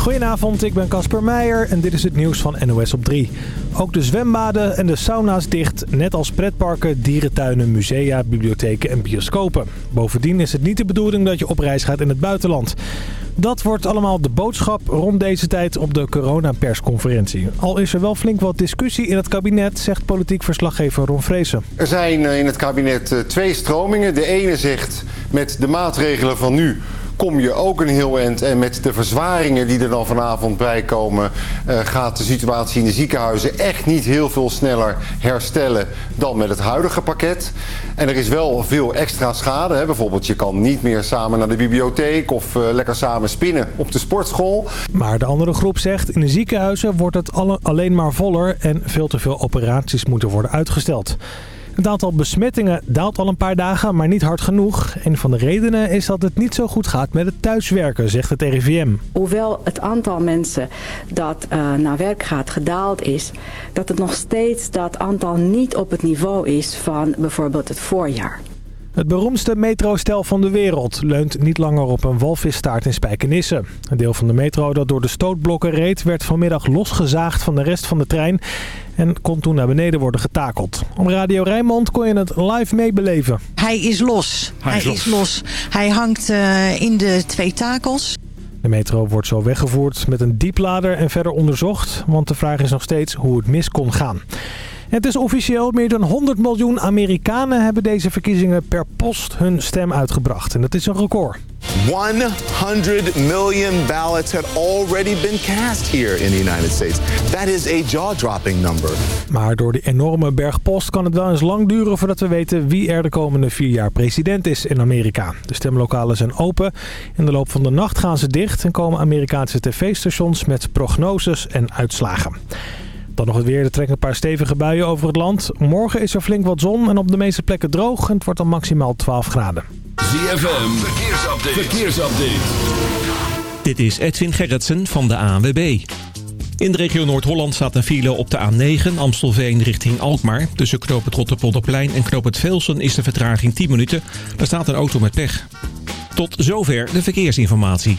Goedenavond, ik ben Casper Meijer en dit is het nieuws van NOS op 3. Ook de zwembaden en de sauna's dicht, net als pretparken, dierentuinen, musea, bibliotheken en bioscopen. Bovendien is het niet de bedoeling dat je op reis gaat in het buitenland. Dat wordt allemaal de boodschap rond deze tijd op de coronapersconferentie. Al is er wel flink wat discussie in het kabinet, zegt politiek verslaggever Ron Vrezen. Er zijn eh, in het kabinet eh, twee stromingen. De ene zegt met de maatregelen van nu kom je ook een heel eind. En met de verzwaringen die er dan vanavond bij komen... Uh, gaat de situatie in de ziekenhuizen echt niet heel veel sneller herstellen... dan met het huidige pakket. En er is wel veel extra schade. Hè. Bijvoorbeeld je kan niet meer samen naar de bibliotheek... of uh, lekker samen spinnen op de sportschool. Maar de andere groep zegt... in de ziekenhuizen wordt het alle, alleen maar voller... en veel te veel operaties moeten worden uitgesteld. Het aantal besmettingen daalt al een paar dagen, maar niet hard genoeg. Een van de redenen is dat het niet zo goed gaat met het thuiswerken, zegt het RIVM. Hoewel het aantal mensen dat uh, naar werk gaat gedaald is... dat het nog steeds dat aantal niet op het niveau is van bijvoorbeeld het voorjaar. Het beroemdste metrostel van de wereld leunt niet langer op een walvisstaart in Spijkenisse. Een deel van de metro dat door de stootblokken reed werd vanmiddag losgezaagd van de rest van de trein en kon toen naar beneden worden getakeld. Op Radio Rijnmond kon je het live meebeleven. Hij is los. Hij, is, Hij los. is los. Hij hangt uh, in de twee takels. De metro wordt zo weggevoerd met een dieplader en verder onderzocht, want de vraag is nog steeds hoe het mis kon gaan. Het is officieel, meer dan 100 miljoen Amerikanen hebben deze verkiezingen per post hun stem uitgebracht. En dat is een record. 100 million ballots had already been cast here in the United States. That is a jaw-dropping number. Maar door die enorme berg post kan het wel eens lang duren voordat we weten wie er de komende vier jaar president is in Amerika. De stemlokalen zijn open. In de loop van de nacht gaan ze dicht en komen Amerikaanse tv-stations met prognoses en uitslagen. Dan nog het weer. Er trekken een paar stevige buien over het land. Morgen is er flink wat zon en op de meeste plekken droog. En het wordt dan maximaal 12 graden. ZFM, verkeersupdate. verkeersupdate. Dit is Edwin Gerritsen van de ANWB. In de regio Noord-Holland staat een file op de A9 Amstelveen richting Alkmaar. Tussen knoop het Rotterpolderplein en knoop het Velsen is de vertraging 10 minuten. Daar staat een auto met pech. Tot zover de verkeersinformatie.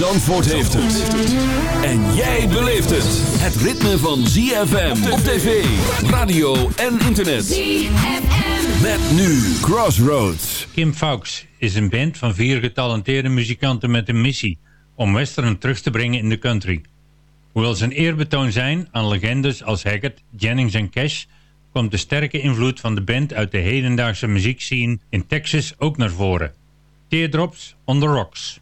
Zandvoort heeft het. En jij beleeft het. Het ritme van ZFM op tv, radio en internet. ZFM. Met nu Crossroads. Kim Fawkes is een band van vier getalenteerde muzikanten met een missie om western terug te brengen in de country. Hoewel ze een eerbetoon zijn aan legendes als Haggard, Jennings en Cash, komt de sterke invloed van de band uit de hedendaagse muziekscene in Texas ook naar voren. Teardrops on the Rocks.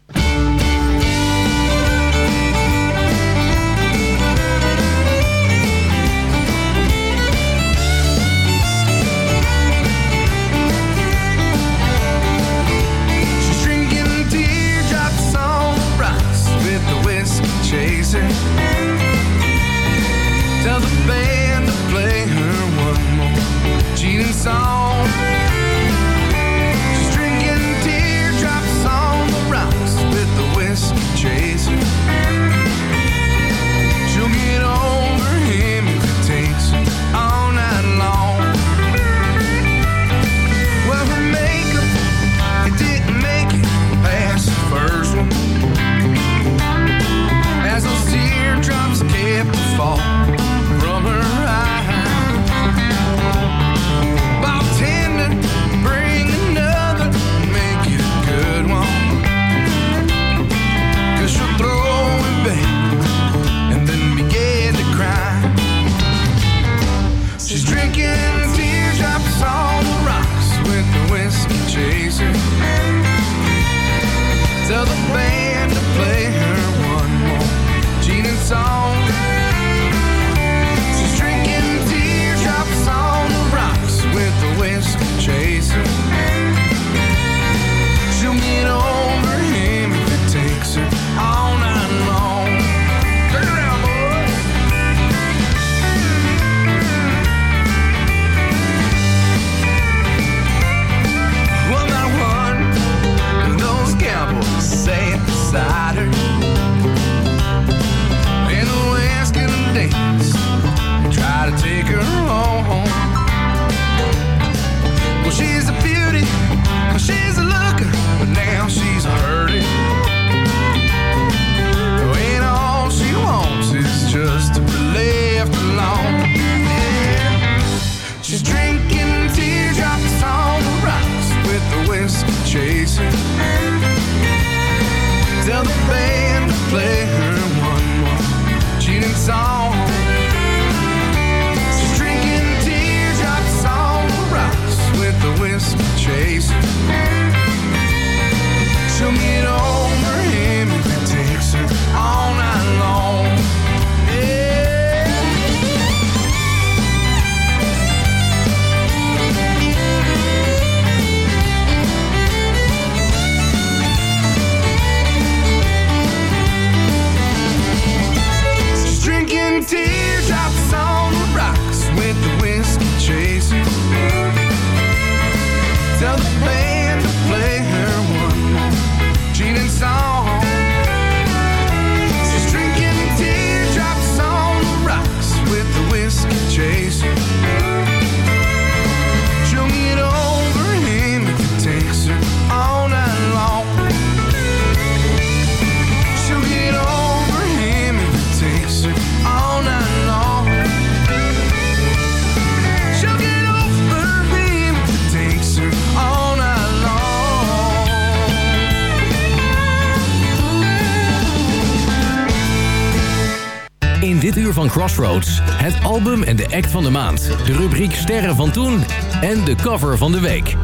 in dit uur van Crossroads. Het album en de act van de maand. De rubriek Sterren van Toen en de cover van de week.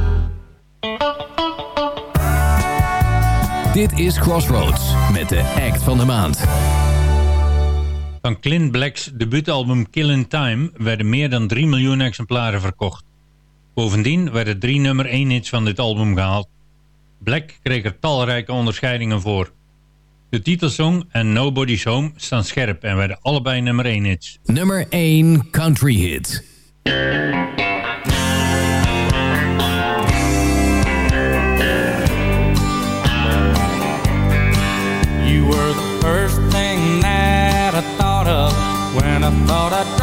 Dit is Crossroads met de act van de maand. Van Clint Black's debuutalbum Killing Time werden meer dan 3 miljoen exemplaren verkocht. Bovendien werden drie nummer 1 hits van dit album gehaald. Black kreeg er talrijke onderscheidingen voor. De titelsong en Nobody's Home staan scherp en werden allebei nummer 1 hits. Nummer 1 Country Hit. You were the first thing that I thought of when I thought I'd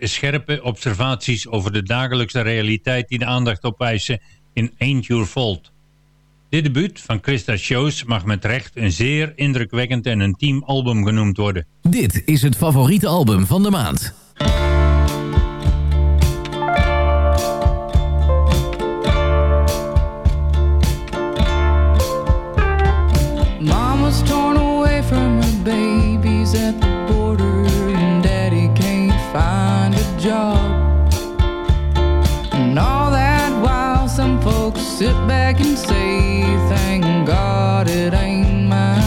scherpe observaties over de dagelijkse realiteit die de aandacht opeisen in Ain't Your Fault. Dit debuut van Christa Shows mag met recht een zeer indrukwekkend en intiem album genoemd worden. Dit is het favoriete album van de maand. say thank God it ain't mine.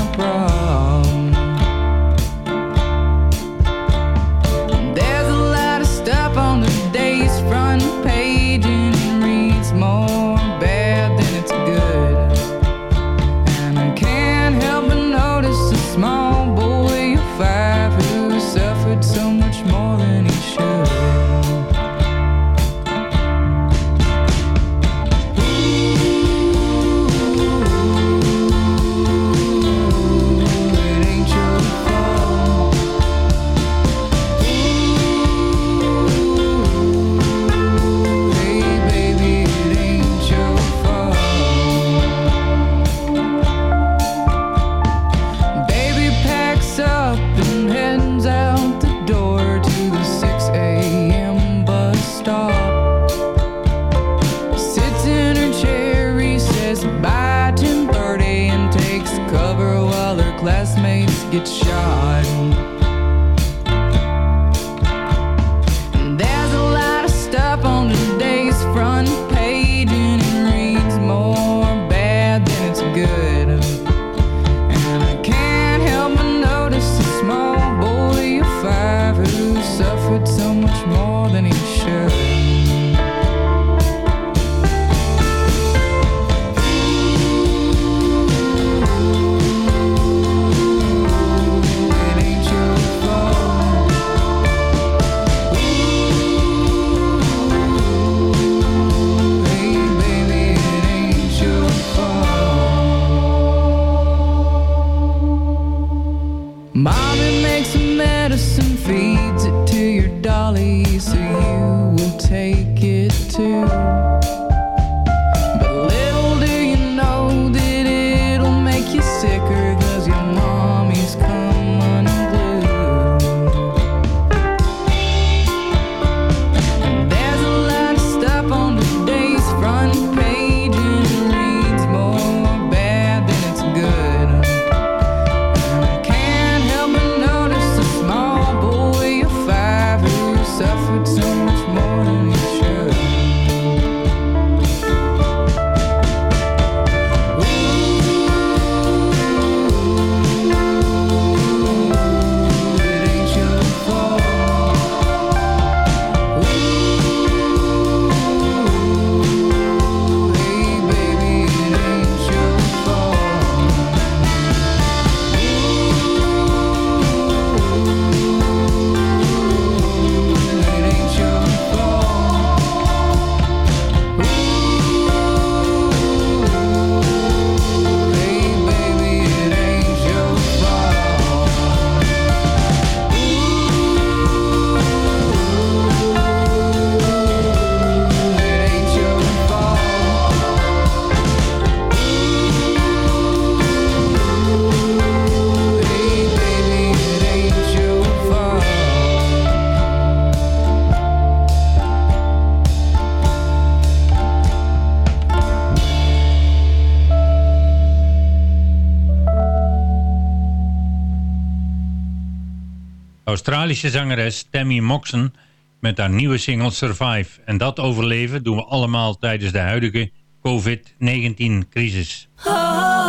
Zangeres Tammy Moxon met haar nieuwe single Survive. En dat overleven doen we allemaal tijdens de huidige COVID-19-crisis. God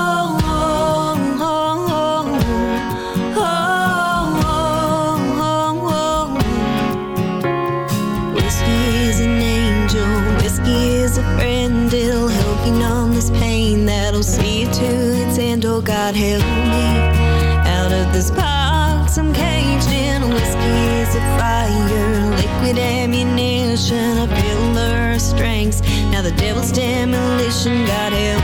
help I of killer strengths. Now the devil's demolition got him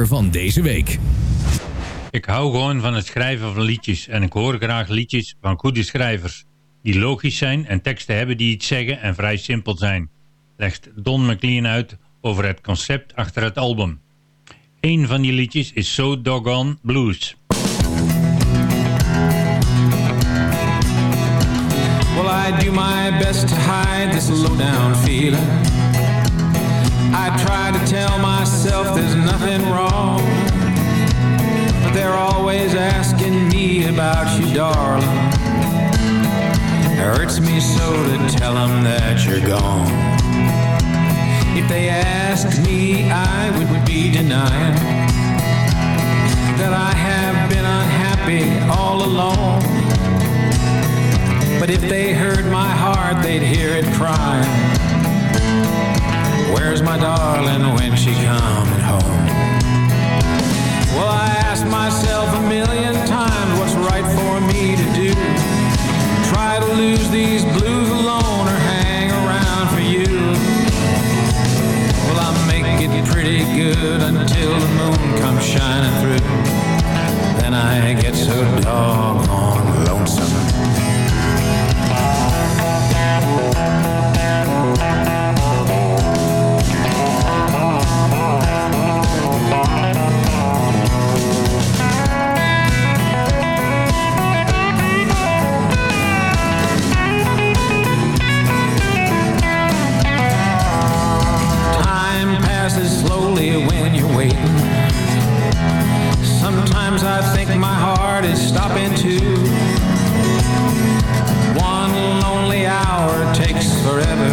cover van deze week. Ik hou gewoon van het schrijven van liedjes en ik hoor graag liedjes van goede schrijvers. Die logisch zijn en teksten hebben die iets zeggen en vrij simpel zijn. Legt Don McLean uit over het concept achter het album. Een van die liedjes is So Doggone Blues. Well, I do my best to hide this low down feeling. I try to tell myself there's nothing wrong. But they're always asking me about you, darling. It hurts me so to tell them that you're gone. If they asked me, I would be denying that I have been unhappy all along. But if they heard my heart, they'd hear it crying. Where's my darling when she coming home? Well, I asked myself a million times what's right for me to do. Try to lose these blues alone or hang around for you. Well, I make it pretty good until the moon comes shining through. Then I get so doggone lonesome. Sometimes I think my heart is stopping too. One lonely hour takes forever.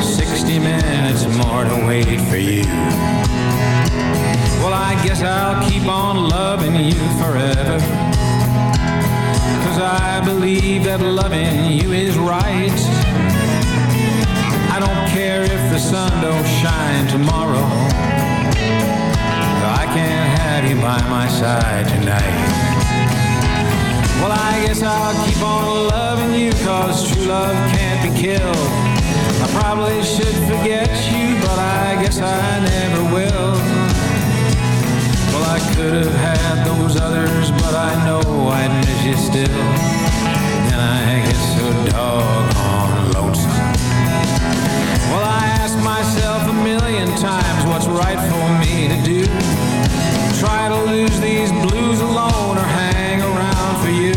60 minutes more to wait for you. Well, I guess I'll keep on loving you forever. Cause I believe that loving you is right. I don't care if the sun don't shine tomorrow. I can't have you by my side tonight. Well, I guess I'll keep on loving you cause true love can't be killed. I probably should forget you, but I guess I never will. Well, I could have had those others, but I know I'd miss you still. Then I get so doggone lonesome. Well, I ask myself a million times what's right for me to do. Lose these blues alone or hang around for you.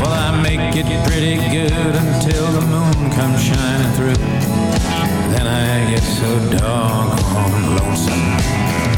Well, I make it pretty good until the moon comes shining through. Then I get so doggone lonesome.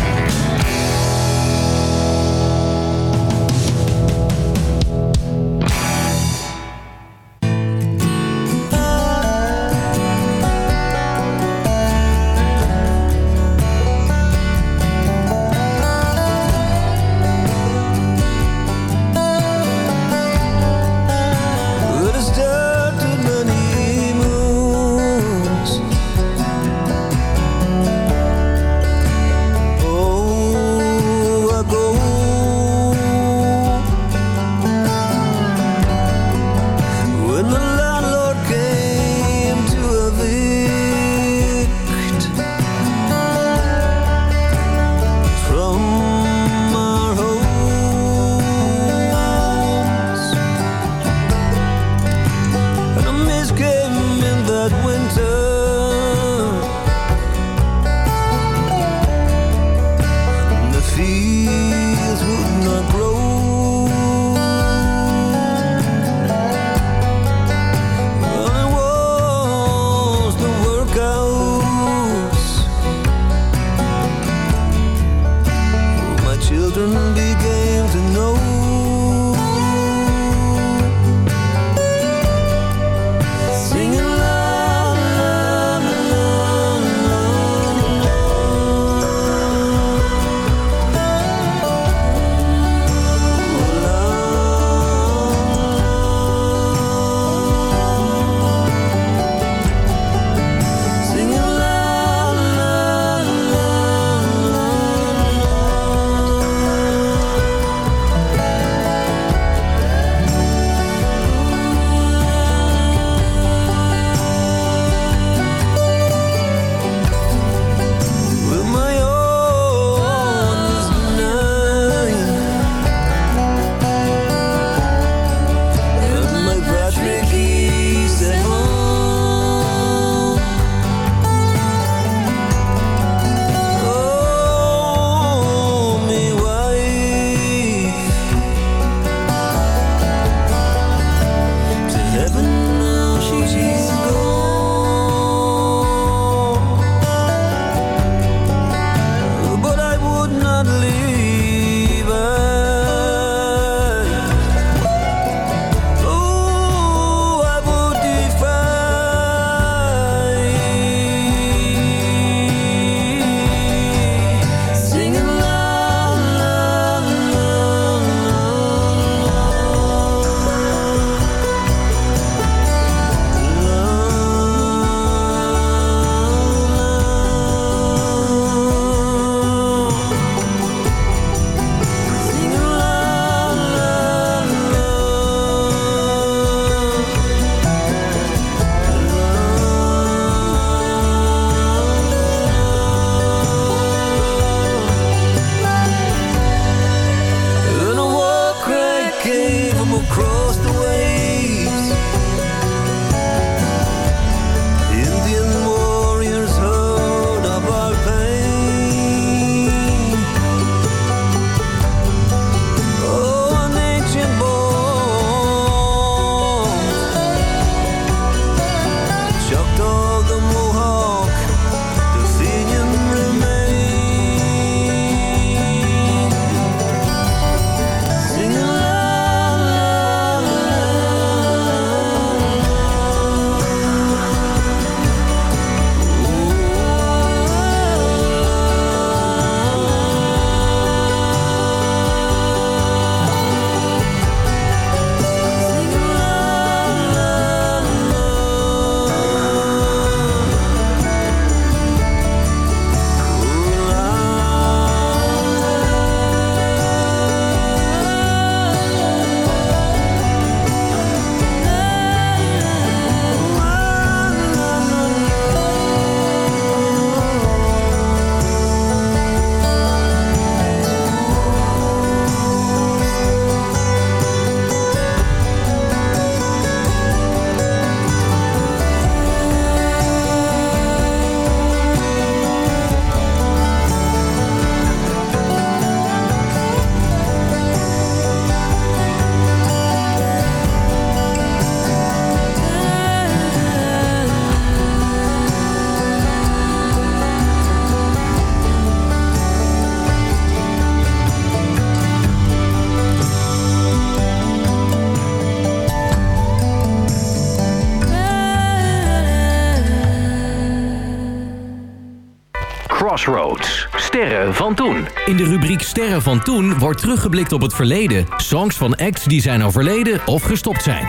Crossroads. Sterren van toen. In de rubriek Sterren van toen wordt teruggeblikt op het verleden. Songs van acts die zijn overleden of gestopt zijn.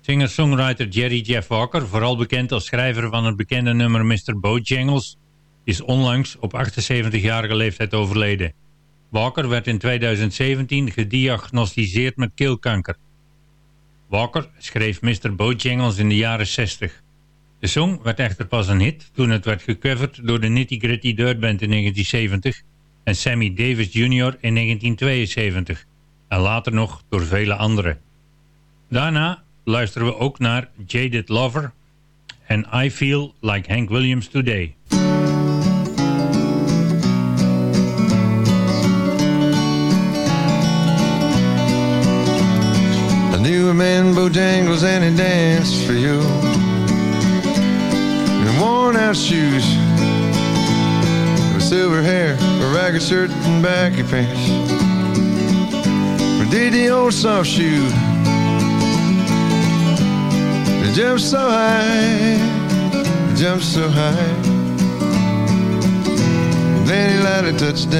Singer-songwriter Jerry Jeff Walker, vooral bekend als schrijver van het bekende nummer Mr. Bojangles, is onlangs op 78-jarige leeftijd overleden. Walker werd in 2017 gediagnosticeerd met keelkanker. Walker schreef Mr. Bojangles in de jaren 60. De song werd echter pas een hit toen het werd gecoverd door de Nitty Gritty Dirt Band in 1970 en Sammy Davis Jr. in 1972 en later nog door vele anderen. Daarna luisteren we ook naar Jaded Lover en I Feel Like Hank Williams Today. A man Bojangles and he danced for you worn out shoes. With silver hair, a ragged shirt and baggy pants. Or did the old soft shoe It jumped so high It jumped so high? Then he lightly touched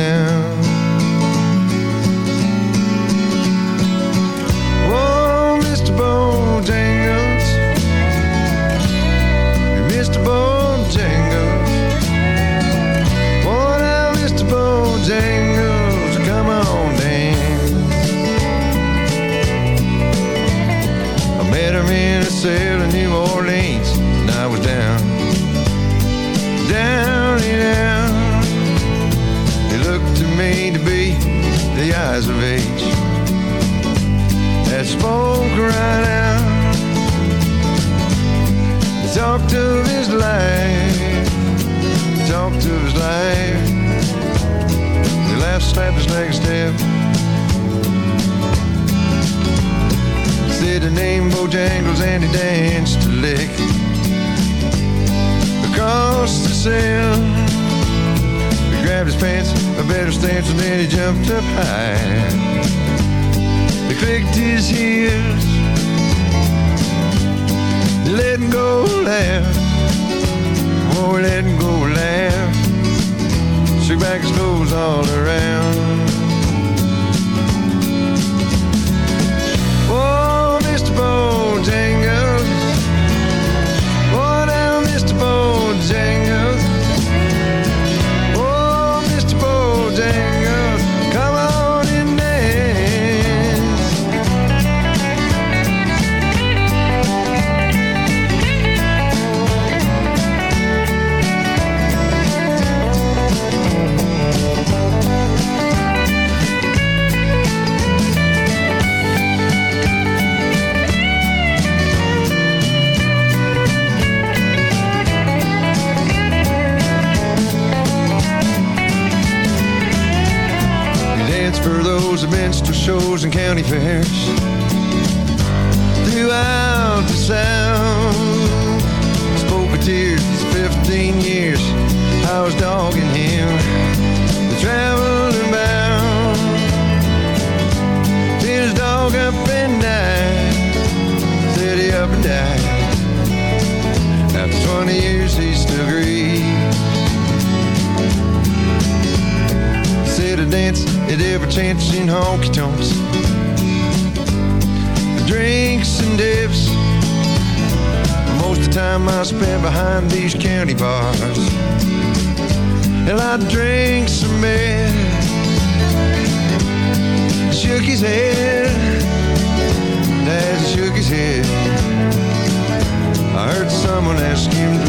for those minstrel shows and county fairs throughout the South. Spoke of tears, 15 years I was dogging him, the traveling bound. His dog up and died, he up and died. After 20 years, he still grieves. Dance at every chance in honky tonks. Drinks and dips. Most of the time I spend behind these county bars. And I drank some beer. Shook his head. He shook his head, I heard someone ask him to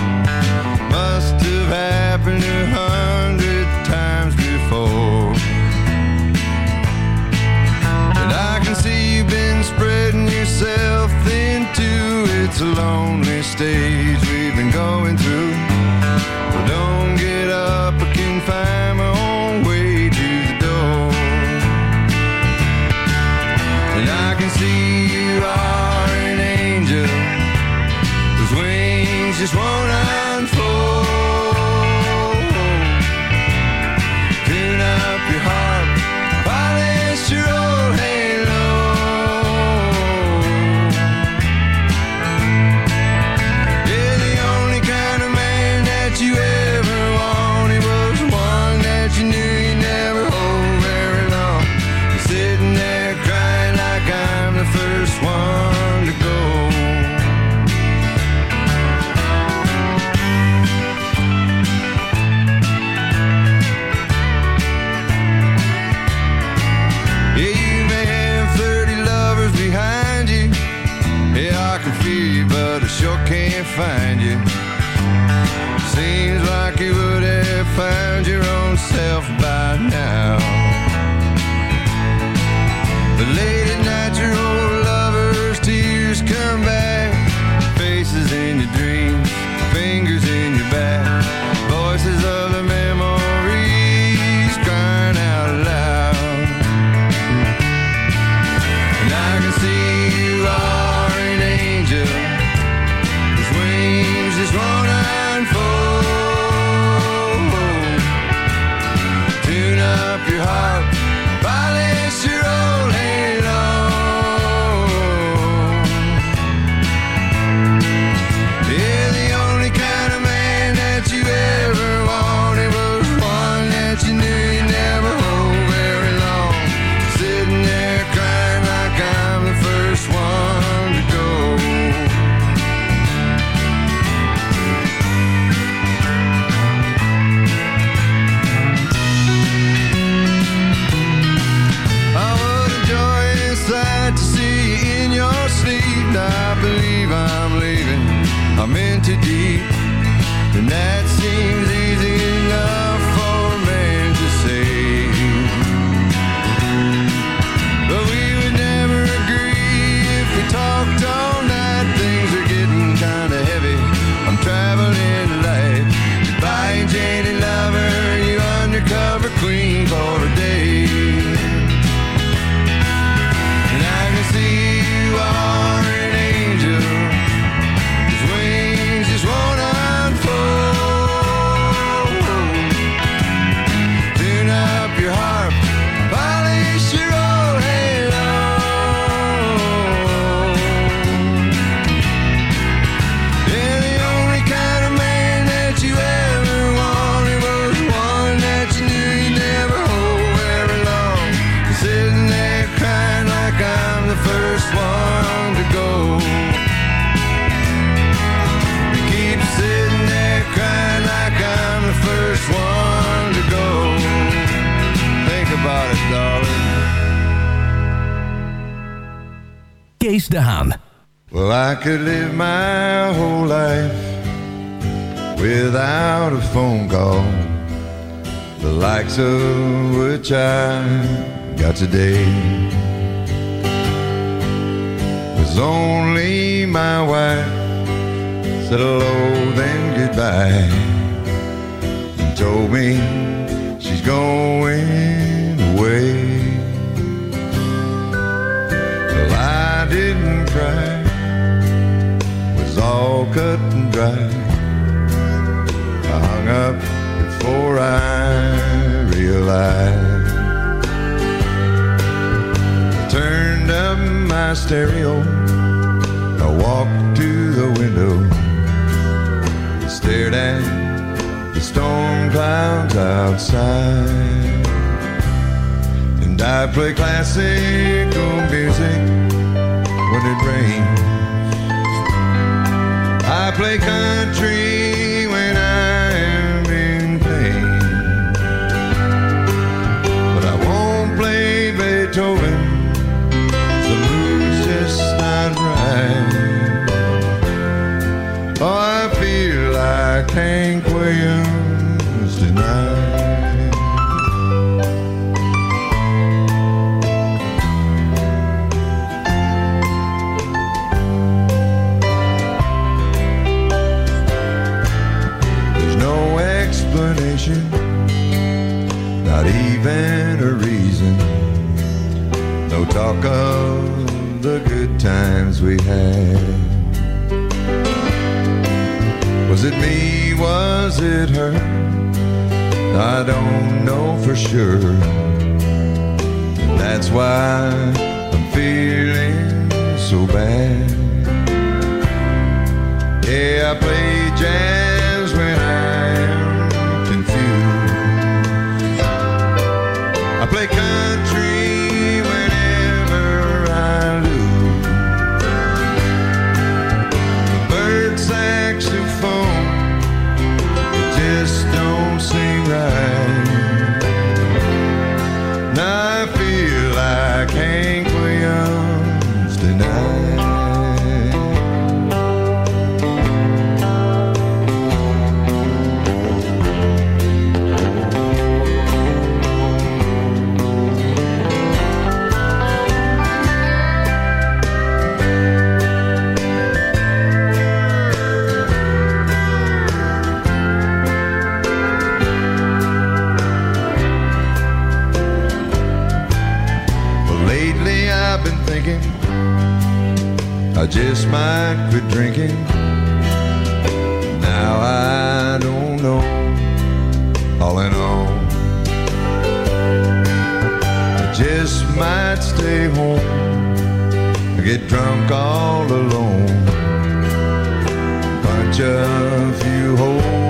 without a phone call, the likes of which I got today. It was only my wife said hello, then goodbye, and told me she's going away. Well, I didn't cry, it was all cut and dry up before I realize. I turned up my stereo. I walked to the window, stared at the storm clouds outside. And I play classical music when it rains. I play country Hank Williams denied. There's no explanation, not even a reason. No talk of the good times we had. Was it me? Was it her? I don't know for sure. That's why might quit drinking. Now I don't know. All in all, I just might stay home get drunk all alone. Punch a few holes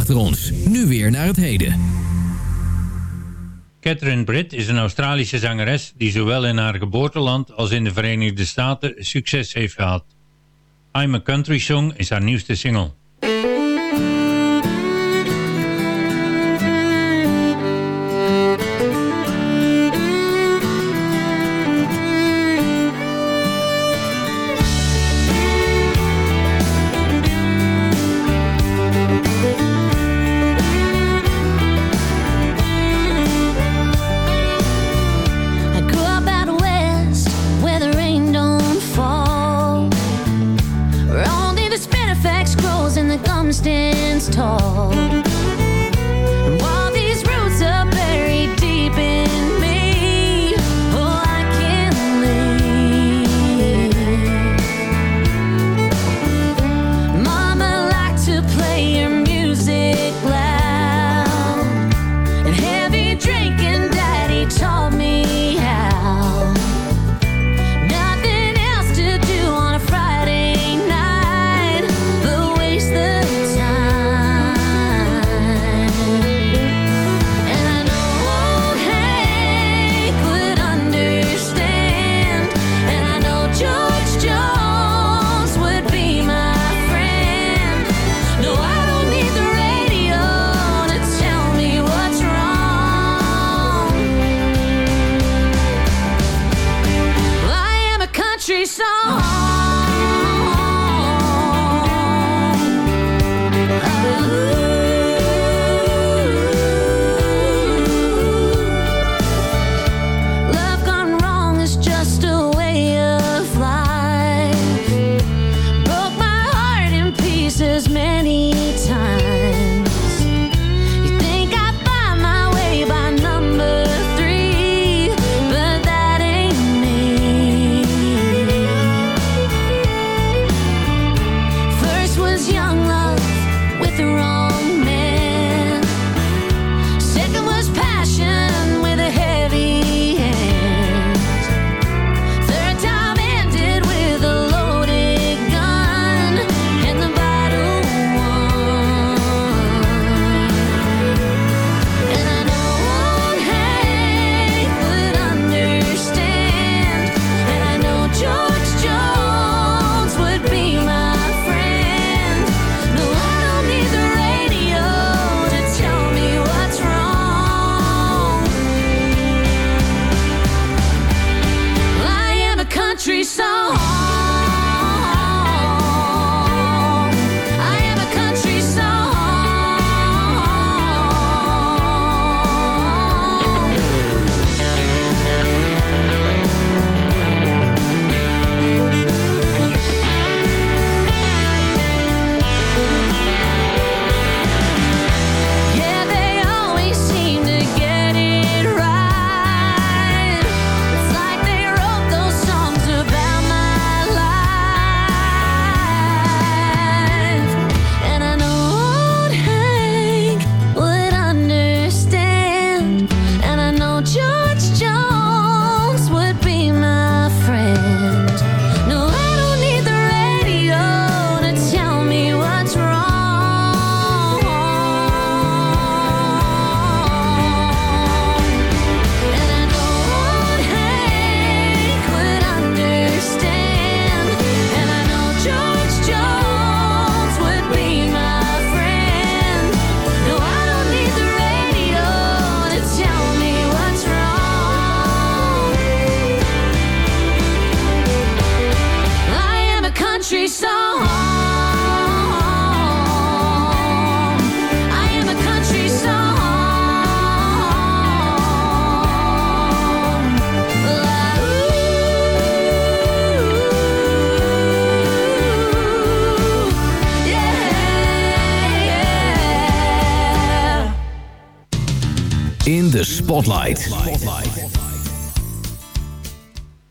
achter ons. Nu weer naar het heden. Catherine Britt is een Australische zangeres die zowel in haar geboorteland als in de Verenigde Staten succes heeft gehad. I'm a Country Song is haar nieuwste single.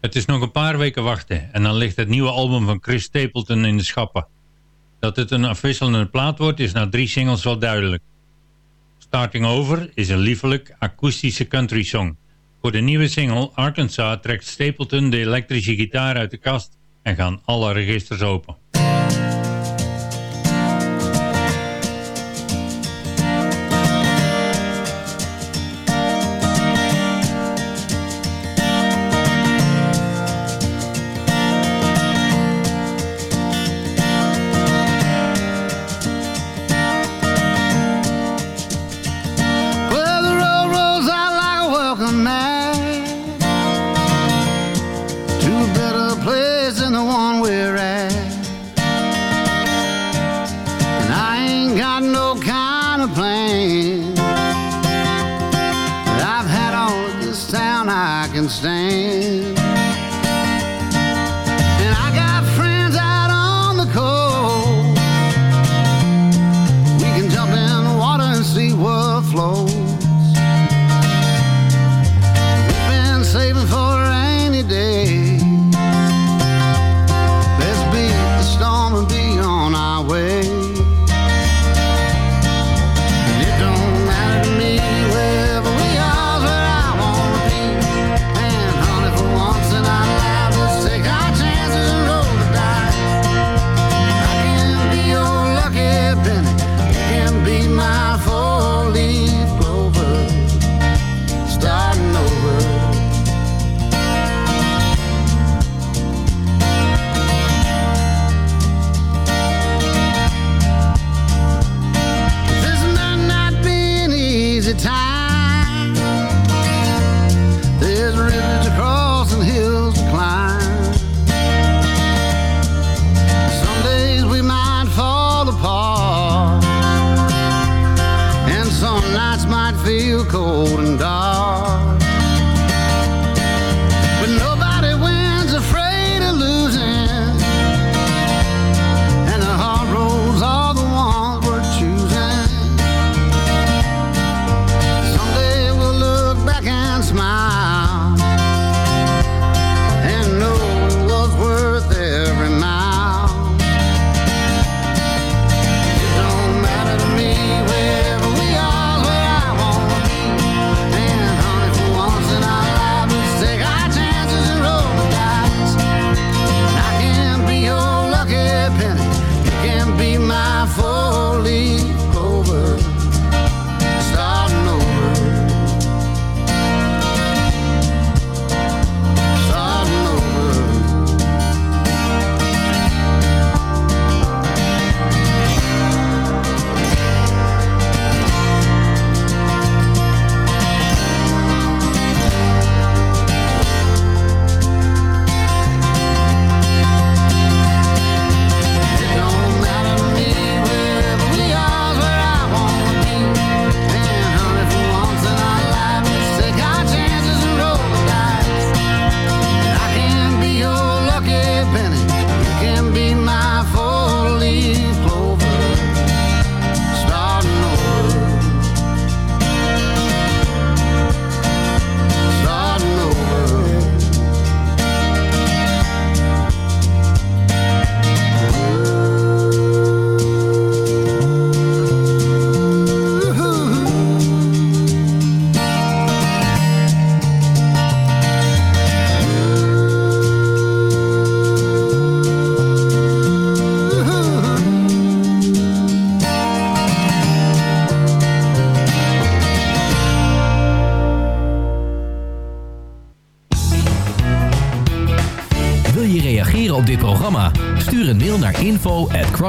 Het is nog een paar weken wachten en dan ligt het nieuwe album van Chris Stapleton in de schappen. Dat het een afwisselende plaat wordt is na drie singles wel duidelijk. Starting Over is een liefelijk akoestische country song. Voor de nieuwe single Arkansas trekt Stapleton de elektrische gitaar uit de kast en gaan alle registers open.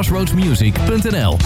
crossroadsmusic.nl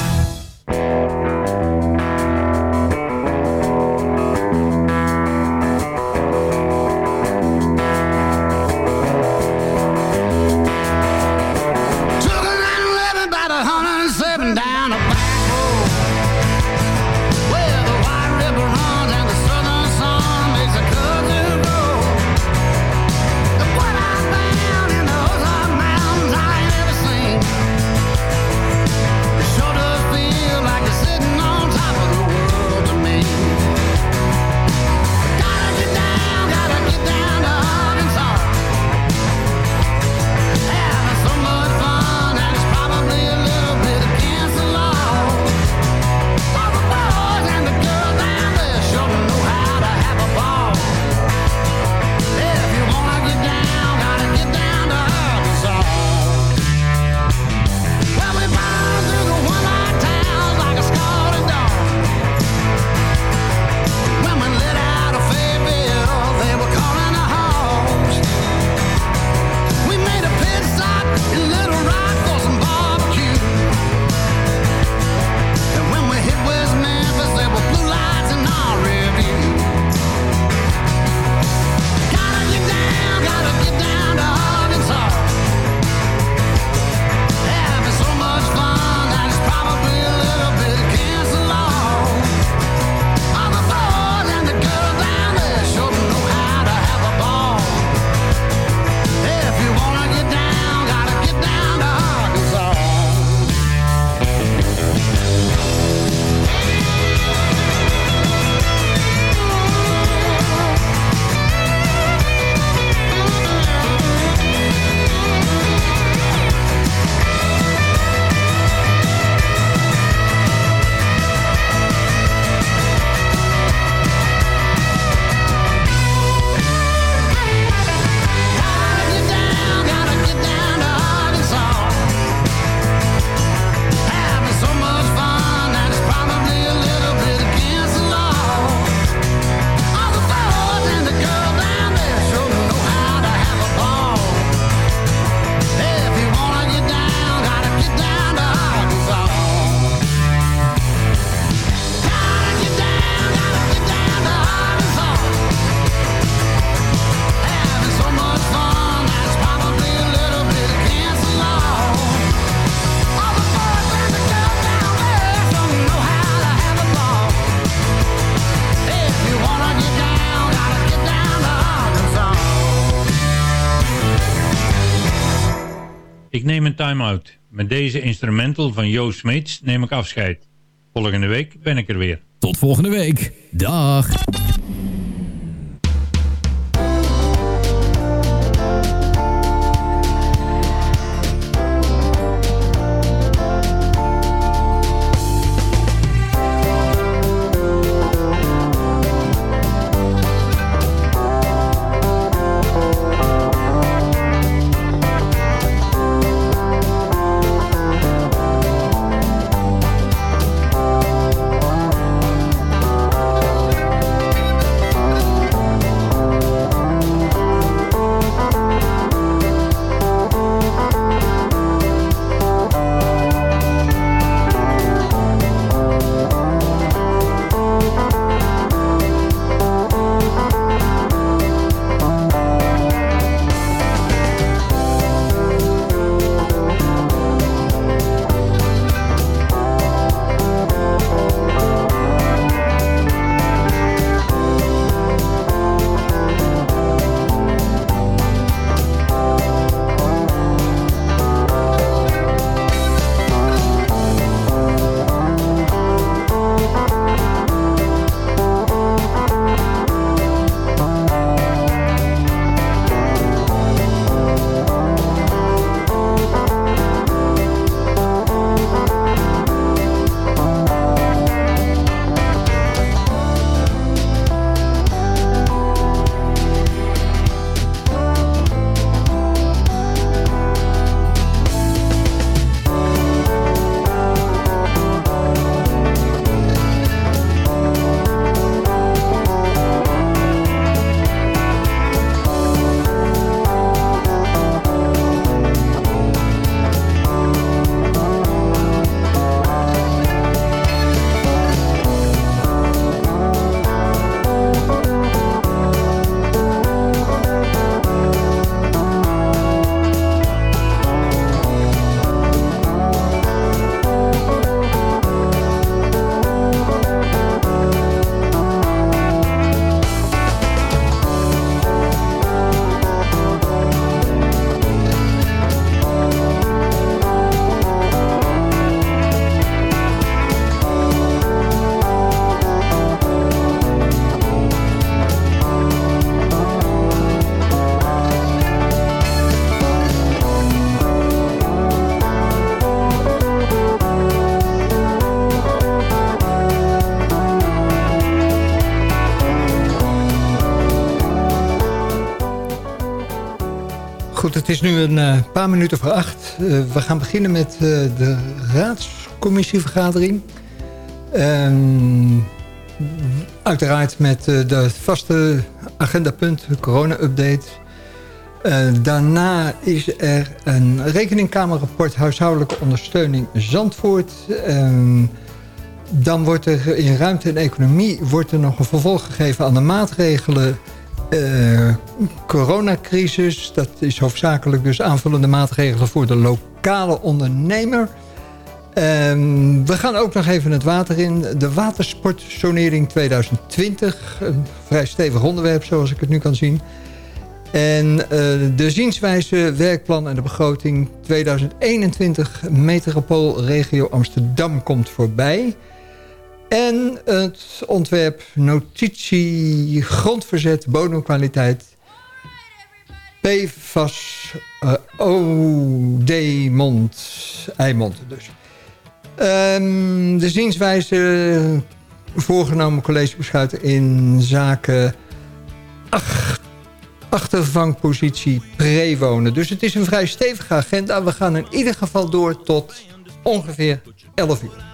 Met deze instrumental van Jo Smeets neem ik afscheid. Volgende week ben ik er weer. Tot volgende week. Dag. Het is nu een eh, paar minuten voor acht. Eh, we gaan beginnen met eh, de raadscommissievergadering. Ehm, uiteraard met de vaste agendapunt, corona-update. daarna is er een rekeningkamerrapport huishoudelijke ondersteuning Zandvoort. Ehm, dan wordt er in ruimte en economie wordt er nog een vervolg gegeven aan de maatregelen uh, coronacrisis. Dat is hoofdzakelijk dus aanvullende maatregelen voor de lokale ondernemer. Um, we gaan ook nog even het water in. De watersportzonering 2020. Een vrij stevig onderwerp zoals ik het nu kan zien. En uh, de zienswijze, werkplan en de begroting 2021 metropoolregio Amsterdam komt voorbij. En het ontwerp notitie grondverzet bodemkwaliteit PFAS uh, OD Mond, Eimond dus. Um, de zienswijze voorgenomen collegebesluiten in zaken ach, achtervangpositie prewonen. Dus het is een vrij stevige agenda. We gaan in ieder geval door tot ongeveer 11 uur.